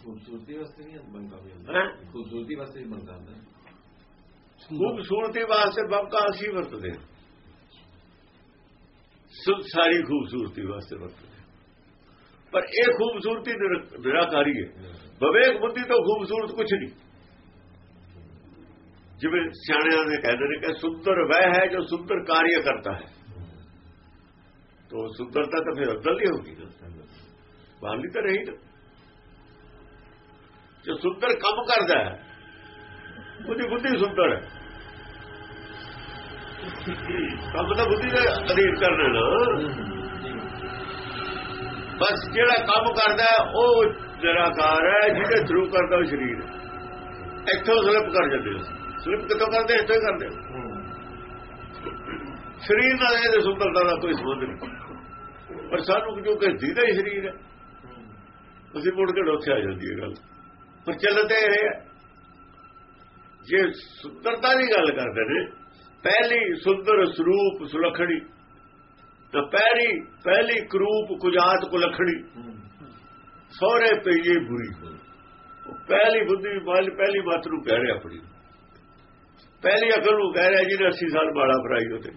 ਖੂਬਸੂਰਤੀ ਵਾਸਤੇ ਨਹੀਂ ਹੈਂ? ਹੁੰਦਾ। ਖੂਬਸੂਰਤੀ ਵਾਸਤੇ ਵੀ ਬੰਦਾ ਹੁੰਦਾ। ਖੂਬਸੂਰਤੀ ਵਾਸਤੇ ਬੰਕਾ ਅਸੀਂ ਵਰਤਦੇ ਹਾਂ। ਸਾਰੀ ਖੂਬਸੂਰਤੀ ਵਾਸਤੇ ਵਰਤਦੇ ਹਾਂ। ਪਰ ਇਹ ਖੂਬਸੂਰਤੀ ਨਿਰ- ਨਿਰਾਕਾਰੀ ਹੈ। ਵਿਵੇਕ ਬੁੱਧੀ ਤੋਂ ਖੂਬਸੂਰਤ ਕੁਝ ਨਹੀਂ। ਜਿਵੇਂ ਸਿਆਣਿਆਂ ਨੇ ਕਹਿੰਦੇ ਨੇ ਕਿ ਸੁੰਦਰ ਵਹ ਹੈ ਜੋ ਸੁੰਦਰ ਕਾਰਜ ਕਰਤਾ ਹੈ। ਤੋ ਸੁੰਦਰਤਾ ਤਾਂ ਫਿਰ ਅੰਦਰ ਹੀ ਹੋਗੀ ਬਾਹਰਲੀ ਤਾਂ ਰਹੀ ਨਾ। ਜੋ ਸੁੰਦਰ ਕੰਮ ਕਰਦਾ ਹੈ, ਉਹਦੀ ਬੁੱਧੀ ਸੁੰਦਰ ਹੈ। ਕੰਮ ਤਾਂ ਬੁੱਧੀ ਦਾ ਅਧੀਨ ਕਰਨਾ ਨਾ। ਬਸ ਜਿਹੜਾ ਕੰਮ ਕਰਦਾ ਉਹ ਨਿਰਾਕਾਰ ਹੈ, ਜਿਹਦੇ ਥਰੂ ਕਰਦਾ ਉਹ ਸਰੀਰ ਇੱਥੋਂ ਸਲਿਪ ਕਰ ਜਾਂਦੇ ਸਲਿਪ ਕਿੱਥੋਂ ਕਰਦੇ? ਇੱਥੋਂ ਹੀ ਕਰਦੇ ਹੋ। ਸਰੀਰ ਨਾਲ ਇਹਦੇ ਸੁੰਦਰਤਾ ਦਾ ਕੋਈ ਸੰਬੰਧ ਨਹੀਂ। ਪਰ ਸਾਨੂੰ ਕਿਉਂਕਿ ਜਿਹਦਾ ਹੀ ਸਰੀਰ ਹੈ? ਅਸੀਂ ਮੁੜ ਕੇ ਉੱਥੇ ਆ ਜਾਂਦੀ ਹੈ ਗੱਲ। ਪਰ ਚੱਲਦੇ ਇਹ। ਹੈ ਜੇ ਸੁੰਦਰਤਾ ਦੀ ਗੱਲ ਕਰਦੇ ਨੇ ਪਹਿਲੀ ਸੁੰਦਰ ਸਰੂਪ ਸੁਲਖਣੀ ਤਾਂ ਪਹਿਲੀ ਪਹਿਲੀ ਕਰੂਪ ਕੁਜਾਤ ਕੁਲਖਣੀ ਸੋਹਰੇ ਪਈਏ ਬੁਰੀ ਉਹ ਪਹਿਲੀ ਬੁੱਧੀ ਵਾਲ ਪਹਿਲੀ ਮਤ ਨੂੰ ਕਹਿ ਰਿਹਾ ਆਪਣੀ। ਪਹਿਲੀ ਅਕਲ ਨੂੰ ਕਹਿ ਰਿਹਾ ਜਿਹਨੇ 80 ਸਾਲ ਬਾੜਾ ਫਰਾਈ ਉਹਤੇ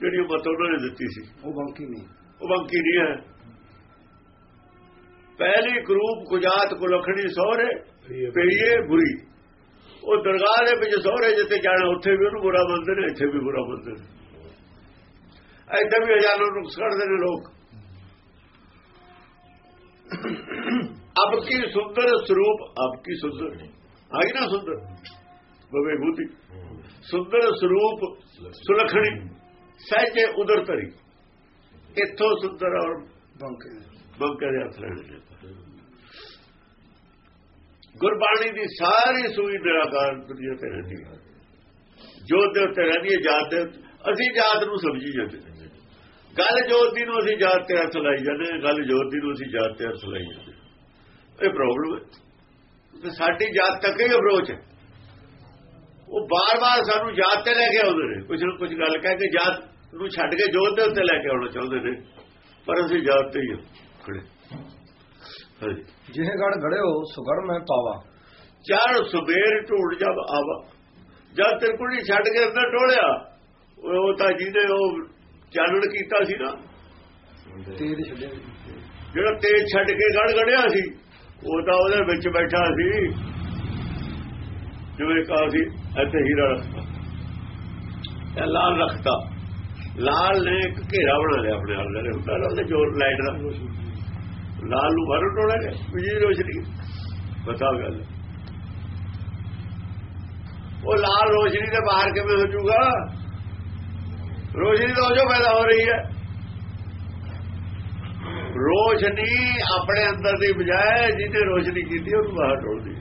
ਜਿਹੜੀ ਮਤ ਉਹਨਾਂ ਨੇ ਦਿੱਤੀ ਸੀ। ਉਹ ਬੰਕੀ ਨਹੀਂ। ਉਹ ਬੰਕੀ ਨਹੀਂ ਹੈ। ਪਹਿਲੀ ਕਰੂਪ ਕੁਜਾਤ ਕੁਲਖਣੀ ਸੋਹਰੇ ਪਈਏ ਬੁਰੀ। ਉਹ ਦਰਗਾਹ ਦੇ ਵਿੱਚ ਸਹੁਰੇ ਜਿੱਥੇ ਜਾਣਾ ਉੱਥੇ ਵੀ ਉਹਨੂੰ ਬੁਰਾ ਮੰਨਦੇ ਨੇ ਇੱਥੇ ਵੀ ਬੁਰਾ ਮੰਨਦੇ ਨੇ। ਇੱਥੇ ਵੀ ਹਜ਼ਾਰਾਂ ਨੁਕਸ ਕਰਦੇ ਨੇ ਲੋਕ। ਅਬ ਕੀ ਸੁੰਦਰ ਸਰੂਪ ਅਬ ਕੀ ਸੁੰਦਰ ਆਈ ਨਾ ਸੁੰਦਰ? ਬਵੇ ਬੂਤੀ ਸੁੰਦਰ ਸਰੂਪ ਸੁਲਖਣੀ ਸਹਿਜੇ ਉਦਰ ਤਰੀ ਇੱਥੋਂ ਸੁੰਦਰ ਔਰ ਬੰਕੇ। ਬੰਕੇ ਦੇ ਹੱਥ ਲੈਣੇ ਨੇ ਗੁਰਬਾਣੀ ਦੀ ਸਾਰੀ ਸੂਈ ਨਿਰਾਕਾਰ ਦੁਨੀਆ ਤੇ ਰਹਿੰਦੀ ਹੈ ਜੋਤ ਦੇ ਉੱਤੇ ਰਹਿੰਦੀ ਹੈ ਜਾਤ ਦੇ ਅਸੀਂ ਜਾਤ ਨੂੰ ਸਮਝੀ ਜਾਂਦੇ ਹਾਂ। ਗੱਲ ਜੋਤ ਦੀ ਨੂੰ ਅਸੀਂ ਜਾਤ ਤੇ ਹੱਥ ਲਾਈ ਜਾਂਦੇ ਹਾਂ, ਗੱਲ ਜੋਤ ਦੀ ਨੂੰ ਅਸੀਂ ਜਾਤ ਤੇ ਹੱਥ ਲਾਈ ਜਾਂਦੇ ਹਾਂ। ਇਹ ਪ੍ਰੋਬਲਮ ਹੈ। ਤੇ ਸਾਡੀ ਜਾਤ ਤੱਕ ਹੀ ਅਪਰੋਚ ਹੈ। ਉਹ ਬਾਰ-ਬਾਰ ਸਾਨੂੰ ਜਾਤ ਤੇ ਲੈ ਕੇ ਆਉਂਦੇ ਨੇ। ਕੁਝ ਨਾ ਕੁਝ ਗੱਲ ਕਹਿ ਕੇ ਜਾਤ ਨੂੰ ਛੱਡ ਕੇ ਜੋਤ ਦੇ ਉੱਤੇ ਲੈ ਕੇ ਆਉਣਾ ਚਾਹੁੰਦੇ ਨੇ। ਪਰ ਅਸੀਂ ਜਾਤ ਤੇ ਹੀ ਹਾਂ ਖੜੇ। ਹਾਂਜੀ। ਜਿਹੇ ਗੜ ਗੜਿਓ ਸੁਗੜ ਮੈਂ ਪਾਵਾ ਚਾਰ ਸਵੇਰ ਢੂੜ ਜਬ ਆਵਾ। ਜਦ ਤਿਰਕੁੜੀ ਛੱਡ ਕੇ ਅੰਦਰ ਟੋਲਿਆ ਉਹ ਤਾਂ ਜਿਹਨੇ ਉਹ ਚਾਨਣ ਕੀਤਾ ਸੀ ਨਾ। ਤੇਜ ਛੱਡਿਆ ਜਿਹੜਾ ਤੇਜ ਛੱਡ ਕੇ ਗੜ ਗੜਿਆ ਸੀ ਉਹ ਤਾਂ ਉਹਦੇ ਵਿੱਚ ਬੈਠਾ ਸੀ। ਜਿਵੇਂ ਕਹਾ ਸੀ ਇੱਥੇ ਹੀਰਾ ਰੱਖਤਾ। ਇਹ ਲਾਲ ਰੱਖਤਾ। ਲਾਲ ਨੇ ਇੱਕ ਘੇਰਾ ਬਣਾ ਲਿਆ ਆਪਣੇ ਆਲੇ ਦੁਆਲੇ ਹੁੰਦਾ ਉਹਦੇ ਜੋਰ ਲਾਈਟ ਦਾ ਲਾਲ ਨੂੰ ਬਾਹਰੋਂ ਟੋੜਾ ਬਿਜਲੀ ਰੋਸ਼ਨੀ ਪਤਾ ਗੱਲ। ਉਹ ਲਾਲ ਰੋਸ਼ਨੀ ਦੇ ਬਾਹਰ ਕਿਵੇਂ ਹੋ ਜਾਊਗਾ? ਰੋਸ਼ਨੀ ਤਾਂ ਉਹ ਜੋ ਪੈਦਾ ਹੋ ਰਹੀ ਹੈ। ਰੋਸ਼ਨੀ ਆਪਣੇ ਅੰਦਰ ਦੀ ਬਜਾਏ ਜਿਹਨੇ ਰੋਸ਼ਨੀ ਕੀਤੀ, ਉਹਨੂੰ ਬਾਹਰ ਟੋੜਦੀ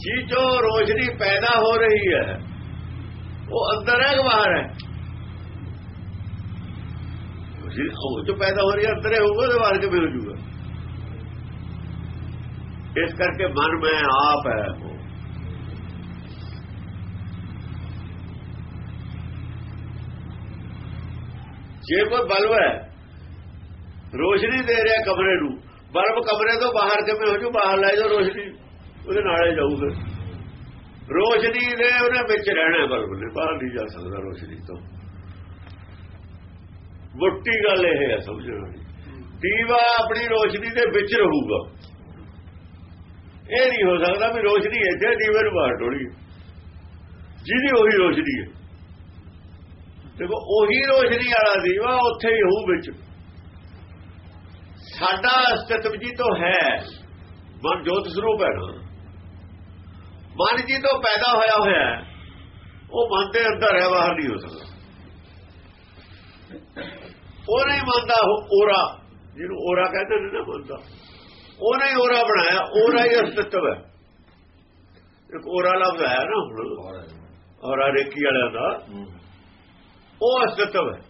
ਜੀ ਜੋ ਰੋਸ਼ਨੀ ਪੈਦਾ ਹੋ ਰਹੀ ਹੈ, ਉਹ ਅੰਦਰ ਹੈ ਕਿ ਬਾਹਰ ਹੈ? ਰੋਸ਼ਨੀ ਉਹ ਜੋ ਪੈਦਾ ਹੋ ਰਹੀ ਹੈ, ਅੰਦਰ ਹੋਊਗਾ ਤੇ ਬਾਹਰ ਕਿਵੇਂ ਹੋ ਜਾਊਗਾ ਇਸ ਕਰਕੇ ਮਨ ਮੈਂ ਆਪ ਹੈ ਉਹ। ਜੇ ਕੋਈ ਬਲਬ ਹੈ, ਰੋਸ਼ਨੀ ਦੇ ਰਿਹਾ ਕਮਰੇ ਨੂੰ, ਬਲਬ ਕਮਰੇ ਤੋਂ ਬਾਹਰ ਕਿਵੇਂ ਹੋ ਜੂ, ਬਾਹਰ ਲੈ ਜਾਓ ਰੋਸ਼ਨੀ, ਉਹਦੇ ਨਾਲੇ ਜਾਊਗਾ ਰੋਸ਼ਨੀ ਦੇ ਉਹਨੇ ਵਿੱਚ ਰਹਿਣਾ ਬਲਬ ਨੇ, ਬਾਹਰ ਨਹੀਂ ਜਾ ਸਕਦਾ ਰੋਸ਼ਨੀ ਤੋਂ। ਮੁੱਟੀ ਗੱਲ ਇਹ ਹੈ, ਸਮਝੋ। ਦੀਵਾ ਆਪਣੀ ਰੋਸ਼ਨੀ ਦੇ ਵਿੱਚ ਰਹੂਗਾ। ਇਹ ਨਹੀਂ ਹੋ ਸਕਦਾ ਵੀ ਰੋਸ਼ਨੀ ਇੱਥੇ ਦੀਵੇ ਨੂੰ ਬਾਹਰ ਟੋੜੀ ਜਿਹਦੀ ਉਹੀ ਰੋਸ਼ਨੀ ਹੈ। ਦੇਖੋ, ਉਹੀ ਰੋਸ਼ਨੀ ਵਾਲਾ ਦੀਵਾ ਉੱਥੇ ਹੀ ਹੋਊ ਵਿੱਚ। ਸਾਡਾ ਅਸਤਿਤਵ ਜੀ ਤੋਂ ਹੈ, ਮਨ ਜੋਤ ਸਰੂਪ ਹੈ ਨਾ। ਮਨ ਜੀ ਤੋਂ ਪੈਦਾ ਹੋਇਆ ਹੋਇਆ, ਉਹ ਮਨ ਦੇ ਅੰਦਰ ਹੈ, ਬਾਹਰ ਨਹੀਂ ਹੋ ਸਕਦਾ। ਉਹ ਨਹੀਂ ਮੰਨਦਾ ਔਰਾ ਜਿਹਨੂੰ ਔਰਾ ਕਹਿੰਦੇ ਨੇ ਨਾ ਮੰਨਦਾ। ਉਹਨੇ ਹੀ ਔਰਾ ਬਣਾਇਆ ਔਰਾ ਹੀ ਅਸਤਿਤਵ ਹੈ। ਇੱਕ ਔਰਾ ਲਫ਼ਜ਼ ਆਇਆ ਨਾ ਹੁਣ। ਔਰਾ ਰੇਕੀ ਵਾਲਿਆਂ ਦਾ। ਉਹ ਅਸਤਿਤਵ ਹੈ।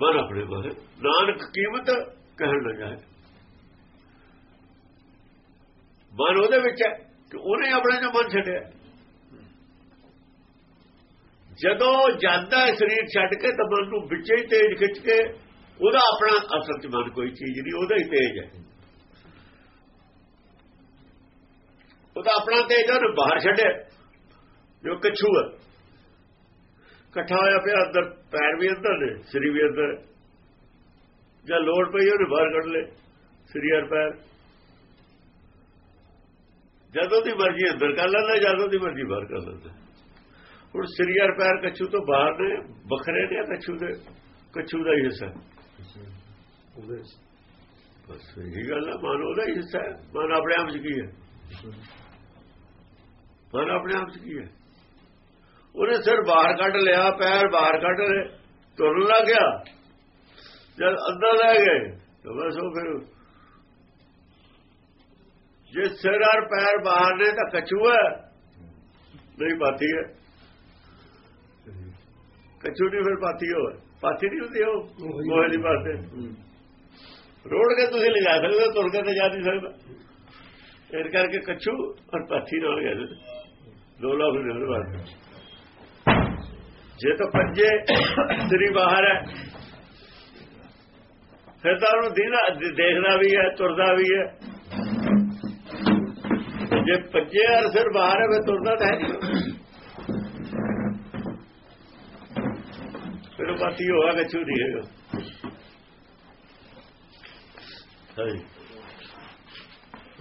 ਮਨ ਆਪਣੇ ਕੋਲ ਨਾਨਕ ਕੀਮਤ ਕਹਿਣ ਲੱਗਾ ਹੈ। ਮਨ ਉਹਦੇ ਵਿੱਚ ਹੈ ਕਿ ਉਹਨੇ ਆਪਣੇ ਜੋ ਮਨ ਛੱਡਿਆ। ਜਦੋਂ ਜਾਂਦਾ ਸਰੀਰ ਛੱਡ ਕੇ, ਤਾਂ ਮਨ ਨੂੰ ਵਿੱਚੇ ਹੀ ਤੇਜ ਖਿੱਚ ਕੇ, ਉਹਦਾ ਆਪਣਾ ਅਸਲ ਚ ਮਨ ਕੋਈ ਚੀਜ਼ ਨਹੀਂ, ਉਹਦਾ ਹੀ ਤੇਜ ਹੈ। ਉਹਦਾ ਆਪਣਾ ਤੇਜ ਉਹਨੇ ਬਾਹਰ ਛੱਡਿਆ। ਜੋ ਕਛੂ ਹੈ। ਇਕੱਠਾ ਹੋਇਆ ਪਿਆ ਅੰਦਰ, ਪੈਰ ਵੀ ਅੰਦਰ ਨੇ ਸਰੀਰ ਵੀ ਅੰਦਰ। ਜਾਂ ਲੋੜ ਪਈ, ਉਹਨੇ ਬਾਹਰ ਕੱਢ ਲੇ ਸਰੀਰ ਪੈਰ। ਜਦੋਂ ਦੀ ਮਰਜ਼ੀ ਅੰਦਰ ਕਰ ਲੈਂਦਾ, ਜਦੋਂ ਦੀ ਮਰਜ਼ੀ ਬਾਹਰ ਕਰ ਲੈਂਦਾ। ਹੁਣ ਸਰੀਰ ਪੈਰ ਕੱਛੂ ਤੋਂ ਬਾਹਰ ਨੇ ਵੱਖਰੇ ਨੇ ਕੱਛੂ ਦੇ ਕੱਛੂ ਦਾ ਹੀ ਹਿੱਸਾ? ਬਸ ਇਹ ਗੱਲ ਹੈ ਮਨ ਉਹਦਾ ਹੀ ਹਿੱਸਾ ਮਨ ਆਪਣੇ ਆਪ ਚ ਕੀ ਹੈ? ਮਨ ਆਪਣੇ ਆਪ ਚ ਕੀ ਹੈ? ਉਹਨੇ ਸਿਰ ਬਾਹਰ ਕੱਢ ਲਿਆ ਪੈਰ ਬਾਹਰ ਕੱਢ ਲਏ ਤੁਰਨ ਲੱਗ ਗਿਆ। ਜਦ ਅੰਦਰ ਲੈ ਗਏ ਤਾਂ ਬਸ ਉਹ ਫਿਰ ਜੇ ਸਿਰ ਔਰ ਪੈਰ ਬਾਹਰ ਨੇ ਤਾਂ ਕਛੂ ਹੈ। ਨਹੀਂ ਪਾਤੀ ਹੈ। ਨਹੀਂ ਫਿਰ ਪਾਤੀ ਹੋ ਪਾਤੀ ਨਹੀਂ ਹੁੰਦੀ ਉਹ ਮੋਹ ਦੀ ਹੈ। ਰੋੜ ਕੇ ਤੁਸੀਂ ਲਿਜਾ ਸਕਦੇ ਤੁਰ ਕੇ ਤਾਂ ਜਾ ਨਹੀਂ ਸਕਦਾ। ਇਸ ਕਰਕੇ ਕੱਛੂ ਔਰ ਪਾਥੀ ਨਾਲ ਗਏ। ਦੋ ਲੋਕ ਨੇ ਉਹਦੇ ਵਾਸਤੇ। ਜੇ ਤਾਂ ਪੰਜੇ ਸਰੀ ਬਾਹਰ ਹੈ ਫਿਰ ਤਾਂ ਉਹਨੂੰ ਦੀਨਾ ਦੇਖਦਾ ਵੀ ਹੈ ਤੁਰਦਾ ਵੀ ਹੈ। ਜੇ ਪੰਜੇ ਔਰ ਸਿਰ ਬਾਹਰ ਹੈ ਫਿਰ ਤੁਰਦਾ ਤਾਂ ਹੈ ਨਹੀਂ। ਉਹ ਪਾਥੀ ਹੋਆ ਕੱਛੂ ਨਹੀਂ ਹੈਗਾ ਹਾਂਜੀ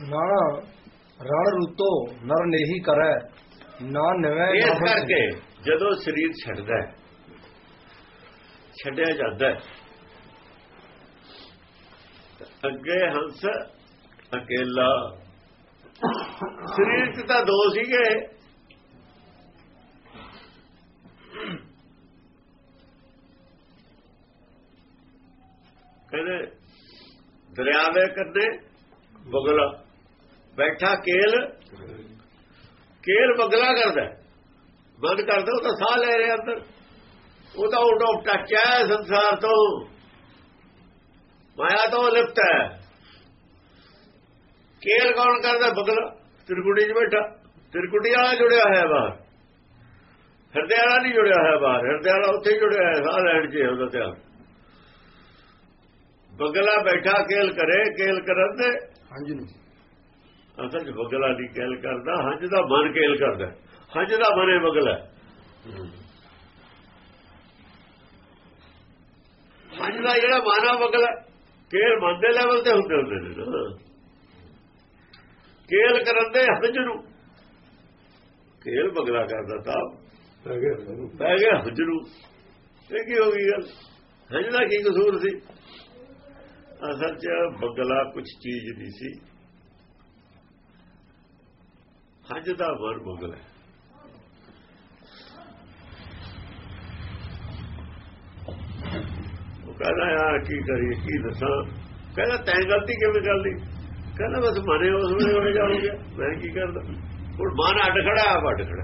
ਨਾ ਰਣ ਰੂਤੋ ਨਰ ਨੇਹੀ ਕਰੈ ਨਾ ਨਿਵੈ ਇਸ। ਕਰਕੇ ਜਦੋਂ ਸਰੀਰ ਛੱਡਦਾ ਹੈ ਛੱਡਿਆ ਜਾਂਦਾ ਹੈ ਅੱਗੇ ਹੰਸ ਅਕੇਲਾ। ਸਰੀਰ 'ਚ ਤਾਂ ਦੋ ਸੀਗੇ। ਕਹਿੰਦੇ ਦਰਿਆਵੇ ਕੰਨੇ ਬਗਲਾ। ਬੈਠਾ ਕੇਲ ਕੇਲ ਬਗਲਾ ਕਰਦਾ। ਬੰਦ ਕਰਦਾ ਉਹ ਤਾਂ ਸਾਹ ਲੈ ਰਿਹਾ ਅੰਦਰ। ਉਹ ਤਾਂ ਆਊਟ ਆਫ ਟੱਚ ਹੈ ਸੰਸਾਰ ਤੋਂ। ਮਾਇਆ ਤੋਂ ਲਿਪਤ ਹੈ। ਕੇਲ ਕੌਣ ਕਰਦਾ? ਬਗਲਾ। ਤਿਰਕੁਟੀ 'ਚ ਬੈਠਾ। ਤਿਰਕੁਟੀ ਵਾਲਾ ਜੁੜਿਆ ਹੋਇਆ ਬਾਹਰ। ਹਿਰਦੇ ਵਾਲਾ ਨਹੀਂ ਜੁੜਿਆ ਹੋਇਆ ਬਾਹਰ। ਹਿਰਦੇ ਵਾਲਾ ਉੱਥੇ ਹੀ ਜੁੜਿਆ ਹੋਇਆ, ਸਾਹ ਲੈਣ 'ਚ ਉਹਦਾ ਧਿਆਨ। ਬਗਲਾ ਬੈਠਾ ਕੇਲ ਕਰੇ ਕੇਲ ਕਰਨ ਦੇ ਹਾਂਜੀ ਨੂੰ ਅਸਲ 'ਚ ਬਗਲਾ ਨਹੀਂ ਕੇਲ ਕਰਦਾ ਹੰਝ ਦਾ ਮਨ ਕੇਲ ਕਰਦਾ। ਹੰਝ ਦਾ ਮਨ ਬਗਲਾ। ਹੰਝ ਦਾ ਜਿਹੜਾ ਮਨ ਬਗਲਾ। ਕੇਲ ਮਨ ਦੇ ਲੈਵਲ ਤੇ ਹੁੰਦੇ ਹੁੰਦੇ ਨੇ ਨਾ। ਕੇਲ ਕਰਨ ਦੇ ਹੰਝ ਨੂੰ। ਕੇਲ ਬਗਲਾ ਕਰਦਾ ਤਾਂ ਪੈ ਗਿਆ ਹੰਝ ਨੂੰ। ਇਹ ਕੀ ਹੋ ਗਈ ਗੱਲ? ਹੰਝ ਦਾ ਕੀ ਕਸੂਰ ਸੀ? ਅਸਲ ਚ ਬਗਲਾ ਕੁਝ ਚੀਜ਼ ਨਹੀਂ ਸੀ ਹੰਝ ਦਾ ਵਰ ਬਗਲਾ ਹੈ। ਉਹ ਕਹਿੰਦਾ ਯਾਰ ਕੀ ਕਰੀਏ ਕੀ ਦੱਸਾਂ ਕਹਿੰਦਾ ਤੈਂ ਗਲਤੀ ਕਿਵੇਂ ਕਰ ਲਈ ਕਹਿੰਦਾ ਬਸ ਮਨੇ ਉਸ ਵੇਲੇ ਹੋ ਜਾਊਗਾ ਮੈਂ ਕੀ ਕਰਦਾ ਹੁਣ ਮਨ ਅੱਡ ਖੜਾ ਆਪ ਅੱਡ ਖੜਾ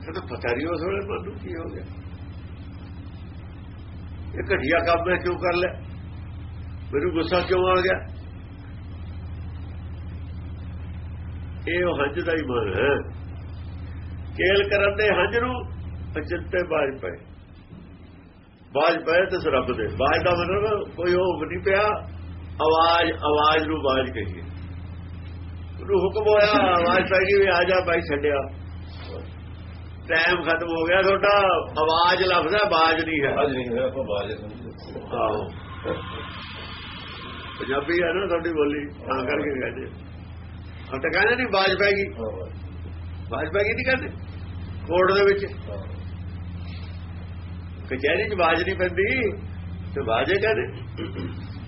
ਕਹਿੰਦਾ ਪਤਾ ਨਹੀਂ ਉਸ ਵੇਲੇ ਮਨ ਨੂੰ ਕੀ ਹੋ ਗਿਆ ਇਹ ਘਟੀਆ ਕੰਮ ਮੈਂ ਕਿਉਂ ਕਰ ਲਿਆ? ਮੈਨੂੰ ਗੁੱਸਾ ਕਿਉਂ ਆ ਗਿਆ? ਇਹ ਉਹ ਹੰਝ ਦਾ ਹੀ ਮਨ ਹੈ। ਕੇਲ ਕਰਨ ਦੇ ਹੰਝ ਨੂੰ ਅਚਿੰਤੇ ਬਾਜ ਪਏ। ਬਾਜ ਪਏ ਤੇ ਰੱਬ ਦੇ। ਬਾਜ ਦਾ ਮਤਲਬ ਕੋਈ ਉਹ ਨਹੀਂ ਪਿਆ। ਆਵਾਜ਼ ਆਵਾਜ਼ ਨੂੰ ਬਾਜ ਕਹੀਏ। ਉਹਨੂੰ ਹੁਕਮ ਹੋਇਆ, ਆਵਾਜ਼ ਪੈ ਗਈ ਵੀ ਆ ਜਾ ਬਾਈ ਛੱਡਿਆ। ਟਾਈਮ ਖਤਮ ਹੋ ਗਿਆ ਤੁਹਾਡਾ ਆਵਾਜ਼ ਲਫ਼ਜ਼ ਹੈ ਬਾਜ ਨਹੀਂ ਹੈ। ਅੱਜ ਨਹੀਂ ਹੋਇਆ ਆਪਾਂ ਬਾਜ ਸਮਝਦੇ ਪੰਜਾਬੀ ਹੈ ਨਾ ਤੁਹਾਡੀ ਬੋਲੀ ਤਾਂ ਕਰਕੇ ਕਹਿੰਦੇ ਹਾਂ ਤਾਂ ਕਹਿੰਦੇ ਨਹੀਂ ਬਾਜ ਪੈ ਗਈ। ਬਾਜ ਪੈ ਗਈ ਨਹੀਂ ਕਹਿੰਦੇ? ਕੋਰਟ ਦੇ ਵਿੱਚ। ਕਚਹਿਰੀ 'ਚ ਬਾਜ ਨਹੀਂ ਪੈਂਦੀ ਤੇ ਬਾਜੇ ਕਹਿੰਦੇ।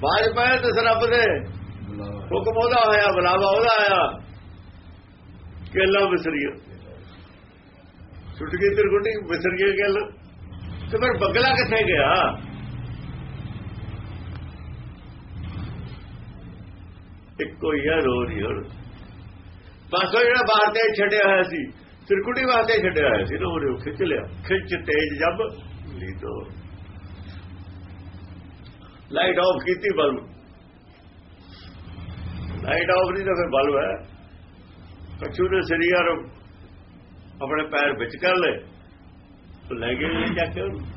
ਬਾਜ ਪਏ ਤੇ ਸਰਬ ਦੇ। ਹੁਕਮ ਉਹਦਾ ਹੋਇਆ ਬੁਲਾਵਾ ਉਹਦਾ ਆਇਆ। ਕੇਲਾ ਮਿਸਰੀਆ ਛੁੱਟ ਗਈ ਤਿਰਗੁੰਡੀ ਵਿਸਰ ਗਈ ਗੱਲ। ਤੇ ਫਿਰ ਬਗਲਾ ਕਿੱਥੇ ਗਿਆ? ਇੱਕੋ ਹੀ ਆ, ਰੋ ਨਹੀਂ ਹੁਣ। ਬਸ ਜਿਹੜਾ ਬਾਹਰ ਤੇ ਛੱਡਿਆ ਹੋਇਆ ਸੀ ਤਿਰਕੁੰਡੀ ਵਾਸਤੇ ਛੱਡਿਆ ਹੋਇਆ ਸੀ, ਰੋ ਉਹਨੇ ਖਿੱਚ ਲਿਆ। ਖਿੱਚ ਤੇਜ ਜਬ ਲੀਦੋ ਲਾਈਟ ਆਫ ਕੀਤੀ ਬਲਬ। ਲਾਈਟ ਆਫ ਨਹੀਂ ਤਾਂ ਫਿਰ ਬਲਬ ਹੈ। ਕਛੂ ਨੇ ਸਰੀਆ ਆਪਣੇ ਪੈਰ ਵਿੱਚ ਕਰ ਲਏ ਲੈ ਗਏ ਜਾ ਕੇ ਉਹਨੂੰ।